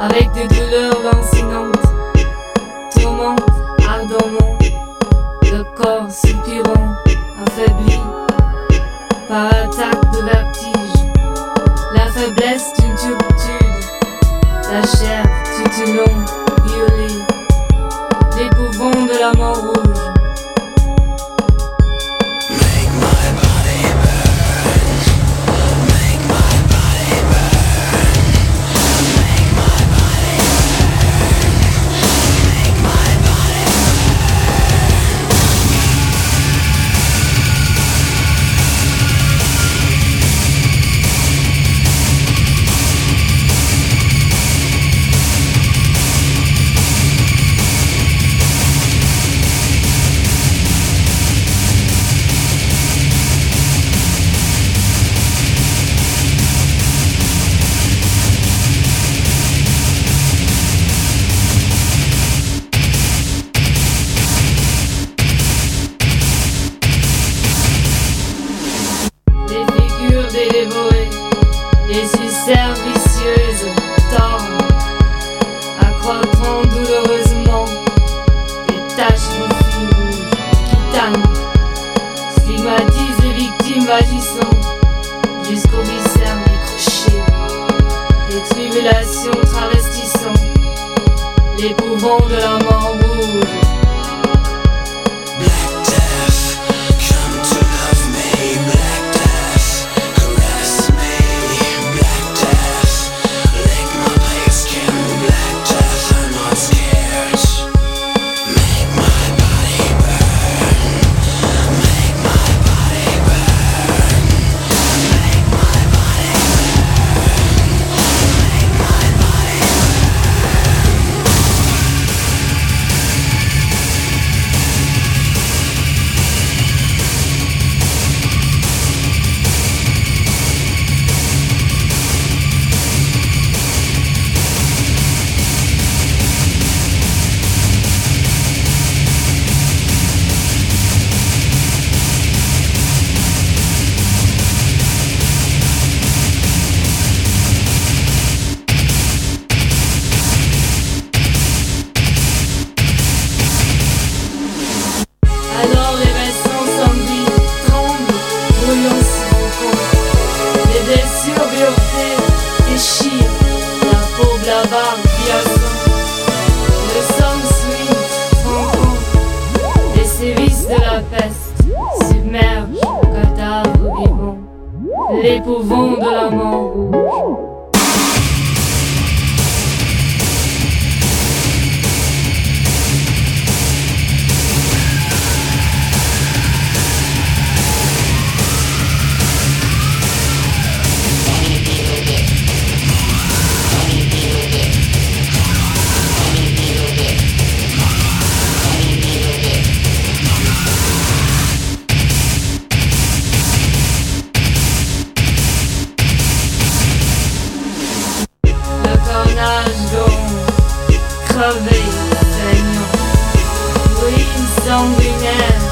avec des douleurs lancinantes, tourmente ardemment, le corps soupirant, affaibli par attaque de la figures délévorées, des suceurs vicieuses, tordent, douloureusement des taches rouge qui tannent, stigmatisent les victimes vagissant jusqu'au viscère décroché, les tribulations travestissant l'épouvant de la mort déchirent la peau blabare glaçant. Le sang suit. Les sévices de la peste submergent le cadavre vivant. L'épouvant de la mort rouge. sauver, Seigneur. Oui, une sanguinaire.